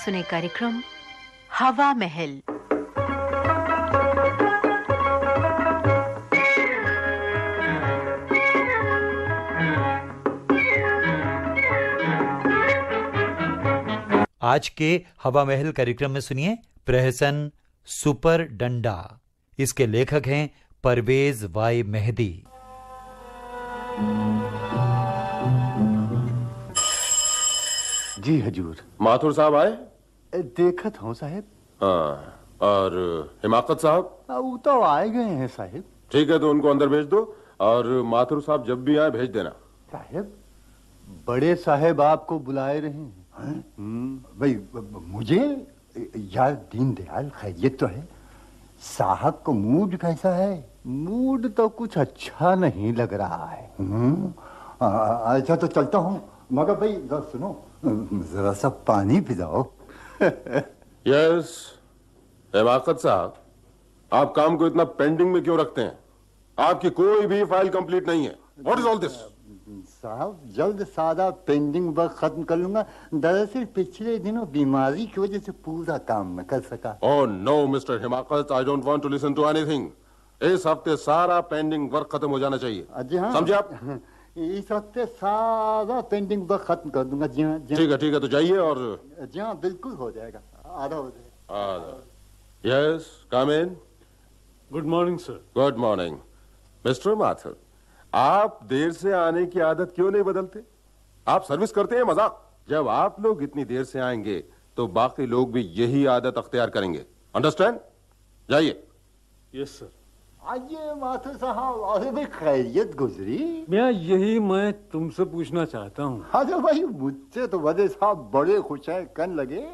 सुने कार्यक्रम हवा महल। आज के हवा महल कार्यक्रम में सुनिए प्रहसन सुपर डंडा इसके लेखक हैं परवेज वाई मेहदी। जी हजूर। माथुर साहब आए? देखत हूँ साहेब। हाँ और हिमाकत साहब? वो तो आए गए हैं साहेब। ठीक है तो उनको अंदर भेज दो और माथुर साहब जब भी आए भेज देना। साहेब बड़े साहेब आपको बुलाए रहे हैं। हैं? हम्म, भाई मुझे यार दीन दयाल खैरियत तो है। साहब को मूड कैसा है? मूड तो कुछ अच्छा नहीं लग रहा है। हम्म, अच्छा तो चलता हूँ। मगर भाई जरा सुनो जरा सा पानी पिलाओ। यस हिमाकत साहब आप काम को इतना पेंडिंग में क्यों रखते हैं? आपकी कोई भी फ़ाइल कंप्लीट नहीं है। व्हाट इज़ ऑल दिस साहब जल्द सादा पेंडिंग वर्क खत्म कर लूँगा। दरअसल पिछले दिनों बीमारी की वजह से पूरा काम न कर सका। Oh no mister हिमाकत I don't want to listen to anything इस हफ़्ते सारा पेंडिंग वर्क खत्म हो जाना चाहिए। हाँ। समझे आप? इस हफ़्ते सारा पेंडिंग वर्क खत्म कर दूँगा जी हाँ जी ठीक है ठीक है तो जाइए और जी हाँ बिल्कुल हो जाएगा आधा हो जाएगा। Yes come in good morning sir good morning mister Mathur आप देर से आने की आदत क्यों नहीं बदलते? आप सर्विस करते हैं मज़ाक। जब आप लोग इतनी देर से आएँगे तो बाकी लोग भी यही आदत अख्तियार करेंगे। अंडरस्टैंड जाइए। यस सर माथुर साहब अरे खैरियत गुजरी। मैं यही मैं तुमसे पूछना चाहता हूँ। अरे भाई मुझसे तो बड़े साहब बड़े खुश है कन लगे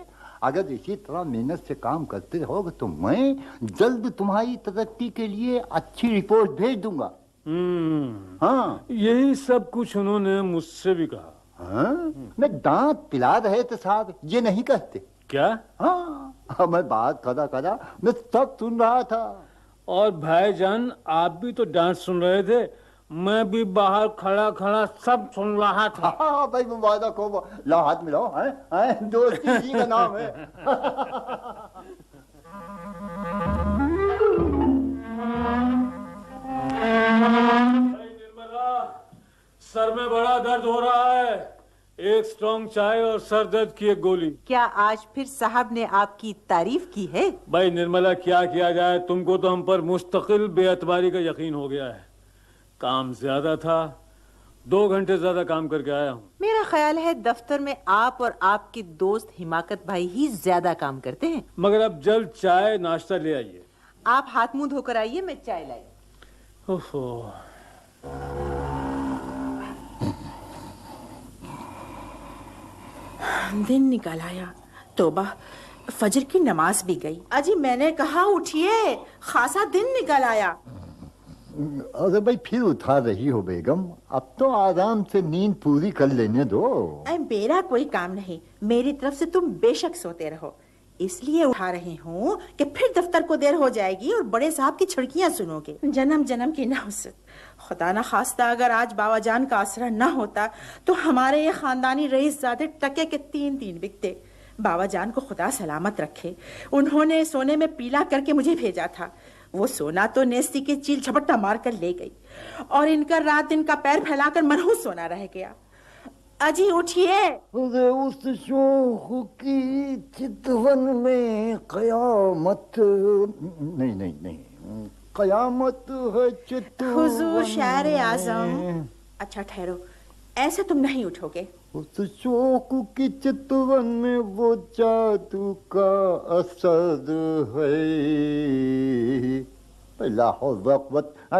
अगर इसी तरह मेहनत से काम करते रहोगे तो मैं जल्द तुम्हारी तरक्की के लिए अच्छी रिपोर्ट भेज दूँगा। हम्म, हाँ। यही सब कुछ उन्होंने मुझसे भी कहा। हाँ। मैं दांत पिला रहे थे साहब ये नहीं कहते। क्या? हाँ हाँ, मैं बात करा करा मैं सब सुन रहा था। और भाईजान आप भी तो डांस सुन रहे थे। मैं भी बाहर खड़ा खड़ा सब सुन रहा था। हाँ भाई मुबारक को ला हाथ मिलाओ हैं हैं दोस्ती इसी का नाम है। निर्मला सर में बड़ा दर्द हो रहा है। एक स्ट्रॉन्ग चाय और सर दर्द की एक गोली। क्या आज फिर साहब ने आपकी तारीफ़ की है? भाई निर्मला क्या किया जाए? तुमको तो हम पर मुस्तकिल बेअतबारी का यकीन हो गया है। काम ज़्यादा था। दो घंटे ज़्यादा काम करके आया हूँ। मेरा ख्याल है दफ्तर में आप और आपके दोस्त हिमाकत भाई ही ज़्यादा काम करते हैं। मगर अब जल्द चाय नाश्ता ले आइए। आप हाथ मुँह धोकर आइए मैं चाय लाई। ओहो। दिन निकल आया। तोबा फजर की नमाज़ भी गई। अजी मैंने कहा उठिए। खासा दिन निकल आया। अरे भाई फिर उठा रही हो बेगम अब तो आराम से नींद पूरी कर लेने दो। मेरा कोई काम नहीं। मेरी तरफ़ से तुम बेशक सोते रहो। इसलिए उठा रही हूँ कि फिर दफ्तर को देर हो जाएगी और बड़े साहब की छिड़कियाँ सुनोगे। जन्म जन्म की नौसत खुदा ना खास्ता, अगर आज बाबा जान का आसरा न होता तो हमारे ये खानदानी रईस ज़्यादा टके के तीन तीन बिकते। बाबा जान को खुदा सलामत रखे। उन्होंने सोने में पीला करके मुझे भेजा था। वो सोना तो नेस्ती के चील झपट्टा मार कर ले गई। और इनका रात दिन का पैर फैलाकर मनहूस सोना रह गया। अजी उठिए। उस शोख की चितवन में कयामत नहीं नहीं नहीं। कयामत है चितवन हुजूर शायर आज़म। अच्छा ठहरो। ऐसे तुम नहीं उठोगे। उस शोक की चितवन में वो जादू का असर है।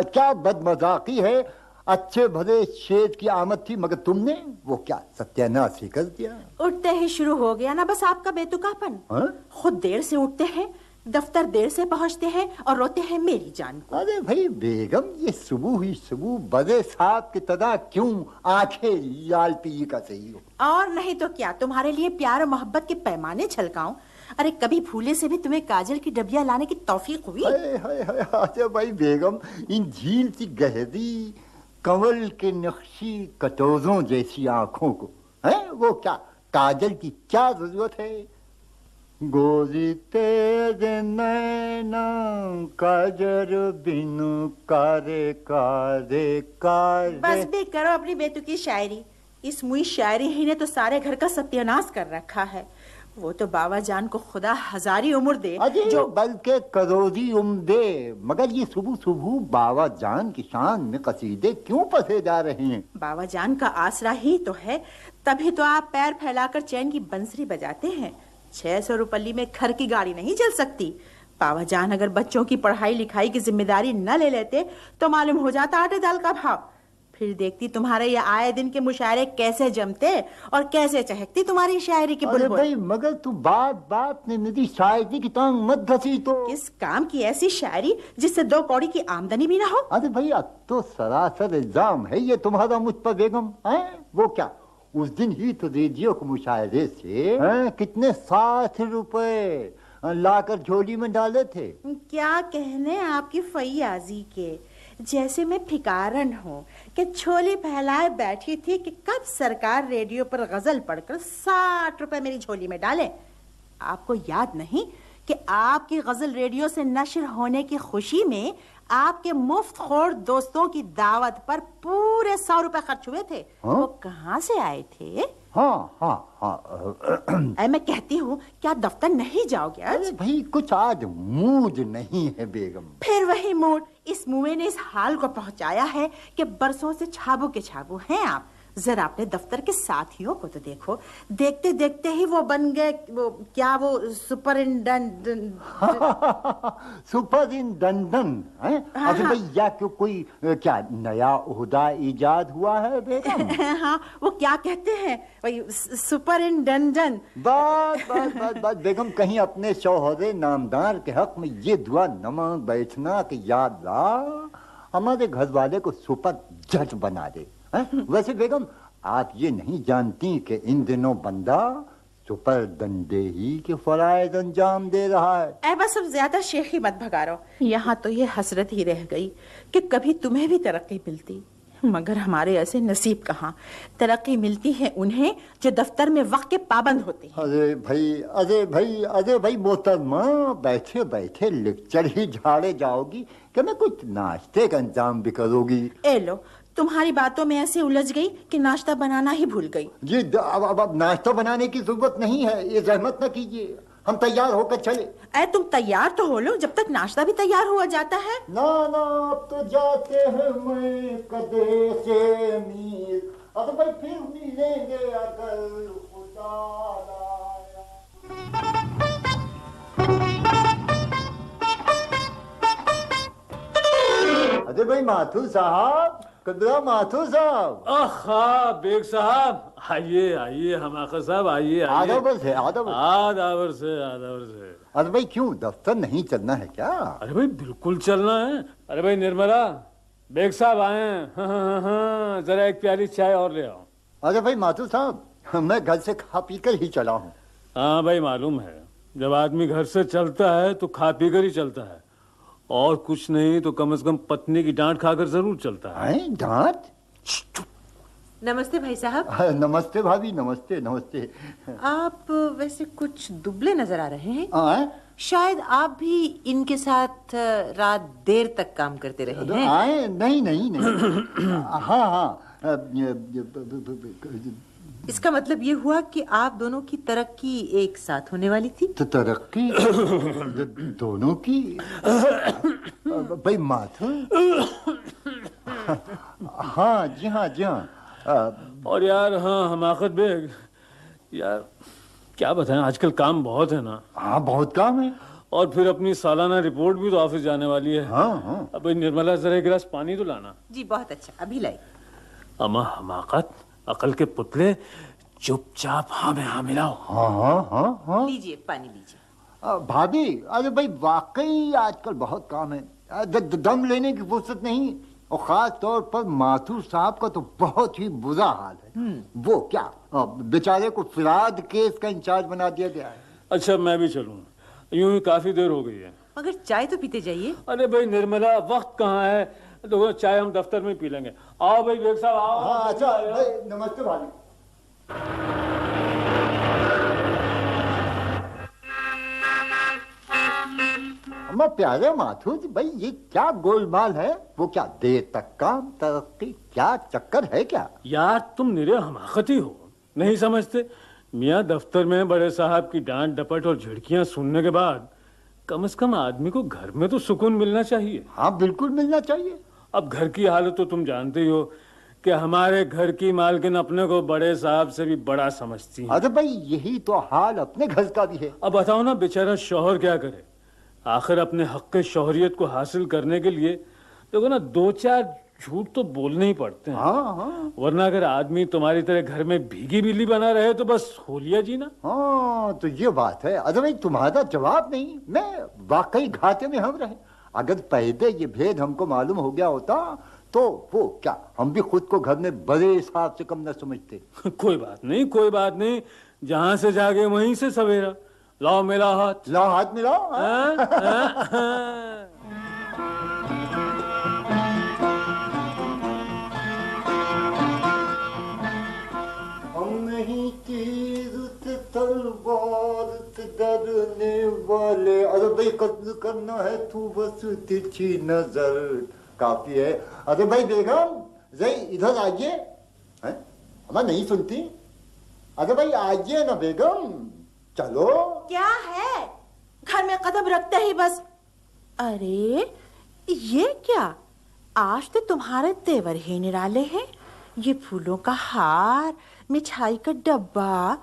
क्या बदमजाकी है? अच्छे भले शेर की आमद थी मगर तुमने वो क्या सत्यानाश ही कर दिया? उठते ही शुरू हो गया ना बस आपका बेतुकापन। हाँ? खुद देर से उठते हैं दफ्तर देर से पहुँचते हैं और रोते हैं मेरी जान को। अरे भाई बेगम ये सुबह ही सुबह बड़े साहब की तरह क्यों आँखें लाल पी का सही हो? और नहीं तो क्या तुम्हारे लिए प्यार और मोहब्बत के पैमाने छलकाऊं? अरे कभी भूले से भी तुम्हें काजल की डबिया लाने की तौफीक हुई? हाय हाय हाय भाई बेगम इन झील की गहरी कंवल के नक्शी कटोरों जैसी आँखों को, है? वो क्या काजल की क्या ज़रूरत है? गोरी तेज नैना काजर बिनु कारे कारे कारे। बस भी करो अपनी बेतुकी शायरी। इस मुई शायरी ही ने तो सारे घर का सत्यानाश कर रखा है। वो तो बाबा जान को खुदा हजारी उम्र दे। जो बल्कि करोड़ी उम्दे मगर ये सुबह सुबह बाबा जान की शान में कसीदे क्यों पसे जा रहे हैं? बाबा जान का आसरा ही तो है। तभी तो आप पैर फैलाकर चैन की बंसरी बजाते हैं। छह सौ रुपये में घर की गाड़ी नहीं चल सकती। बाबा जान अगर बच्चों की पढ़ाई लिखाई की ज़िम्मेदारी न ले लेते तो मालूम हो जाता आटे दाल का भाव। फिर देखती तुम्हारे ये आए दिन के मुशायरे कैसे जमते और कैसे चहकती तुम्हारी शायरी की अरे बुलबुल? भाई मगर तू बात बात में मेरी शायरी की टांग मत घसी तो। किस काम की ऐसी शायरी जिससे दो कौड़ी की आमदनी भी ना हो? अरे भैया तो सरासर इल्ज़ाम है ये तुम्हारा मुझ पर बेगम है? वो क्या उस दिन ही तो रेडियो के मुशायरे से। हैं, कितने साठ रुपए लाकर झोली में डाले थे। क्या कहने आपकी फैयाजी के? जैसे मैं फिकारन हूँ कि छोली फैलाए बैठी थी कि कब सरकार रेडियो पर गज़ल पढ़कर साठ रुपए मेरी झोली में डाले। आपको याद नहीं कि आपकी गज़ल रेडियो से नशर होने की खुशी में आपके मुफ़्त खोर दोस्तों की दावत पर पूरे सौ रुपए खर्च हुए थे। हाँ? वो कहाँ से आए थे? हाँ हाँ हाँ। मैं कहती हूँ क्या दफ्तर नहीं जाओगे आज? भाई कुछ आज मूड नहीं है बेगम। फिर वही मूड। इस मुए ने इस हाल को पहुँचाया है कि बरसों से छाबू के छाबू हैं आप। जरा अपने दफ्तर के साथियों को तो देखो। देखते देखते ही वो बन गए वो क्या वो सुपरिंटेंडेंट? सुपर इन दंदन है अरे हाँ। भाई या क्यों कोई क्या नया उहदा इजाद हुआ है बेगम हाँ वो क्या कहते हैं? वही सुपरिंटेंडेंट। बस बस बस बस बेगम कहीं अपने शौहरे नामदार के हक में ये दुआ न मांग बैठना कि याद ला हमारे घर वाले को सुपर जज बना दे। हैं? वैसे बेगम आप ये नहीं जानती कि इन दिनों बंदा सुपर दंडे ही के फरायद अंजाम दे रहा है। ऐ बस अब ज़्यादा शेखी मत भगारो। यहाँ तो ये हसरत ही रह गई कि कभी तुम्हें भी तरक्की मिलती। मगर हमारे ऐसे नसीब कहाँ? तरक्की मिलती है उन्हें जो दफ्तर में वक्त के पाबंद होते हैं। अरे भाई अरे भाई अरे भाई मोहतरमा बैठे बैठे लेक्चर ही झाड़े जाओगी कि मैं कुछ नाश्ते का इंतज़ाम भी करोगी। ए लो तुम्हारी बातों में ऐसे उलझ गई कि नाश्ता बनाना ही भूल गई। जी अब अब, अब नाश्ता बनाने की ज़रूरत नहीं है ये जहमत न कीजिए। हम तैयार होकर चले। ऐ तुम तैयार तो हो लो जब तक नाश्ता भी तैयार हुआ जाता है। ना ना अब तो जाते हैं मैं कदे से मीर। अरे भाई फिर मिलेंगे अगर खुदा अरे भाई माथुर साहब कदरा माथुर साहब। आहा बेग साहब। आइए आइए हमाका साहब आइए आदावर से आदावर से अरे भाई क्यों? दफ्तर नहीं चलना है क्या? अरे भाई बिल्कुल चलना है। अरे भाई निर्मला बेग साहब आए हैं। हाँ, हाँ, हाँ, जरा एक प्याली चाय और ले आओ। अरे भाई माथुर साहब मैं घर से खा पी कर ही चला हूँ। हाँ भाई मालूम है। जब आदमी घर से चलता है तो खा पी कर ही चलता है। और कुछ नहीं तो कम से कम पत्नी की डांट खाकर ज़रूर चलता है। डांट? नमस्ते भाई साहब। हाँ, नमस्ते भाभी नमस्ते नमस्ते। आप वैसे कुछ दुबले नज़र आ रहे हैं। आए शायद आप भी इनके साथ रात देर तक काम करते रहे हैं। आए नहीं नहीं नहीं। हाँ हाँ। इसका मतलब ये हुआ कि आप दोनों की तरक्की एक साथ होने वाली थी? तो तरक्की दोनों की? भाई माथुर हाँ? जी हाँ जी हाँ। और यार हाँ हमाकत बेग यार क्या बताएँ आजकल काम बहुत है ना। हाँ बहुत काम है। और फिर अपनी सालाना रिपोर्ट भी तो ऑफ़िस जाने वाली है। हाँ हाँ। अब निर्मला जरा एक गिलास पानी तो लाना। जी बहुत अच्छा। अभी लाई अमा हमाकत? अकल के पुतले चुपचाप हाँ में हाँ मिलाओ। हाँ हाँ हाँ हाँ। लीजिए पानी लीजिए। भाभी अरे भाई वाकई आजकल बहुत काम है। द- द- दम लेने की फुर्सत नहीं। और खास तौर पर माथुर साहब का तो बहुत ही बुरा हाल है। वो क्या बेचारे को फिराद केस का इंचार्ज बना दिया गया है। अच्छा मैं भी चलूँ। यूँ ही काफ़ी देर हो गई है। मगर चाय तो पीते जाइए। अरे भाई निर्मला वक्त कहाँ है? तो चाय हम दफ्तर में पी लेंगे। आओ भाई बेग साहब आओ। हाँ अच्छा भाई नमस्ते भाभी। मैं प्यारे माथुर भाई ये क्या गोलमाल है? वो क्या देर तक काम तरक्की क्या चक्कर है क्या? यार तुम निरे हमाकती हो। नहीं समझते? मियाँ दफ्तर में बड़े साहब की डांट डपट और झिड़कियाँ सुनने के बाद कम से कम आदमी को घर में तो सुकून मिलना चाहिए। हाँ बिल्कुल मिलना चाहिए। अब घर की हालत तो तुम जानते ही हो कि हमारे घर की मालकिन अपने को बड़े साहब से भी बड़ा समझती है। अरे भाई यही तो हाल अपने घर का भी है। अब बताओ ना बेचारा शोहर क्या करे? आखिर अपने हक शौहरियत को हासिल करने के लिए देखो ना दो चार झूठ तो बोलने ही पड़ते हैं। हाँ हाँ। वरना अगर आदमी तुम्हारी तरह घर में भीगी बिल्ली बना रहे तो बस होलिया जी ना हाँ तो ये बात है। अरे भाई तुम्हारा जवाब नहीं। मैं वाकई घाटे में हम रहे। अगर पहले ये भेद हमको मालूम हो गया होता तो वो क्या? हम भी खुद को घर में बड़े हिसाब से कम न समझते। कोई बात नहीं कोई बात नहीं। जहाँ से जागे वहीं से सवेरा। लाओ मेरा हाथ। लाओ हाथ मिलाओ करना है तू बस तिरछी नज़र। काफ़ी है। अरे भाई बेगम, जय, इधर आइए। हैं? हमारा नहीं सुनती। अरे भाई, आइए ना बेगम। चलो। क्या है? घर में कदम रखते ही बस। अरे, ये क्या? आज तो तुम्हारे तेवर ही निराले हैं। ये फूलों का हार, मिठाई का डब्बा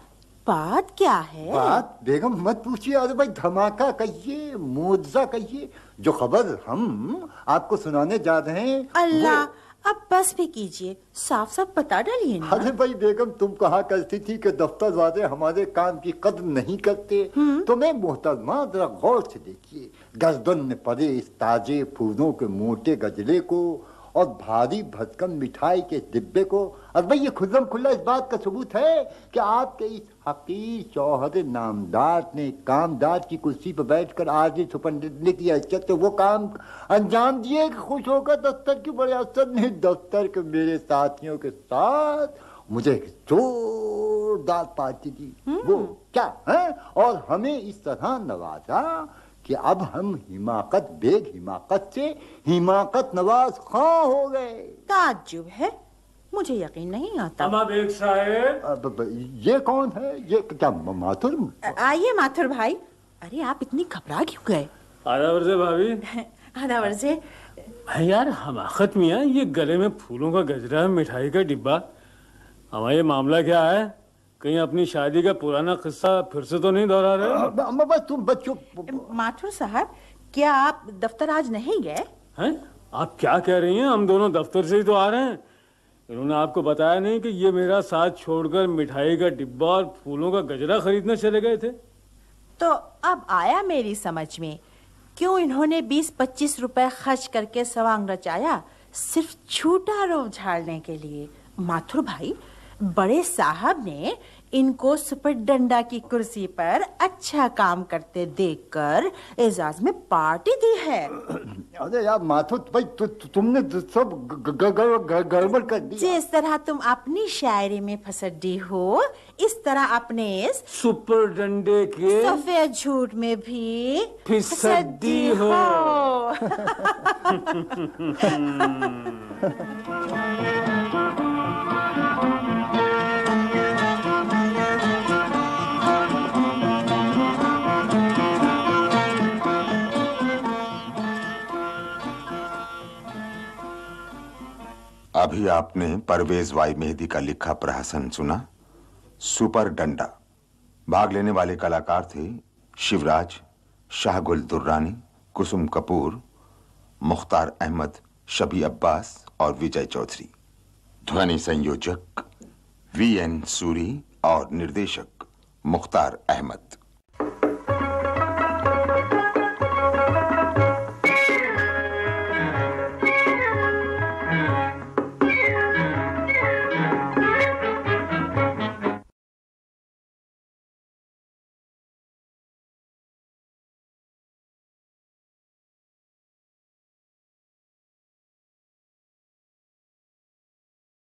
बात क्या है? बात बेगम मत पूछिए अरे भाई धमाका कहिए मुआवजा कहिए। जो खबर हम आपको सुनाने जा रहे हैं अल्लाह अब बस भी कीजिए। साफ़ साफ़ बता डालिए ना। अरे भाई बेगम तुम कहा करती थी कि दफ्तर वाले हमारे काम की कदर नहीं करते? तो मैं मोहतरमा जरा गौर से देखिए। गर्दन में पड़े इस ताजे फूलों के मोटे गजले को और भारी भटकन मिठाई के डिब्बे को। और भाई ये खुल्लम खुल्ला इस बात का सबूत है कि आपके इस हकीर शौहर नामदार ने कामदार की कुर्सी पर बैठकर आज ही सुपरने की हैसियत से वो काम अंजाम दिए कि खुश होकर दफ्तर के बड़े अफसर ने? दफ्तर के मेरे साथियों के साथ मुझे जोरदार पार्टी दी। वो क्या है? और हमें इस तरह नवाजा कि अब हम हिमाकत बेग हिमाकत से हिमाकत नवाज़ खां हो गए। ताज्जुब है। मुझे यकीन नहीं आता। अमा बेग साहेब। अब अब ये कौन है? ये क्या माथुर? आइए माथुर भाई। अरे आप इतनी घबरा क्यों गए? आधा से भाभी। से भाई यार हमाकत मियाँ ये गले में फूलों का गजरा मिठाई का डिब्बा। हमारा ये मामला क्या है? कहीं अपनी शादी का पुराना किस्सा फिर से तो नहीं दोहरा रहे अब- अब बस तुम बच्चों माथुर साहब क्या आप दफ्तर आज नहीं गए? हैं? आप क्या कह रही हैं? हम दोनों दफ्तर से ही तो आ रहे हैं। इन्होंने आपको बताया नहीं कि ये मेरा साथ छोड़कर मिठाई का डिब्बा और फूलों का गजरा खरीदने चले गए थे। तो अब आया मेरी समझ में क्यों इन्होंने 20-25 रुपए खर्च करके सवांग रचाया सिर्फ़ छूटा रोब झाड़ने के लिए? माथुर भाई बड़े साहब ने इनको सुपर डंडा की कुर्सी पर अच्छा काम करते देखकर एजाज में पार्टी दी है अरे यार माथुर भाई तु, तु, तुमने तो सब गड़बड़ कर दी जिस तरह तुम अपनी शायरी में फसड्डी हो इस तरह अपने इस सुपर डंडे के सफ़ेद झूठ में भी फिसड्डी हो। अभी आपने परवेज वाई मेहदी का लिखा प्रहसन सुना? सुपर डंडा। भाग लेने वाले कलाकार थे शिवराज शाहगुल दुर्रानी कुसुम कपूर, मुख्तार अहमद, शबी अब्बास और विजय चौधरी। ध्वनि संयोजक वी एन सूरी और निर्देशक मुख्तार अहमद।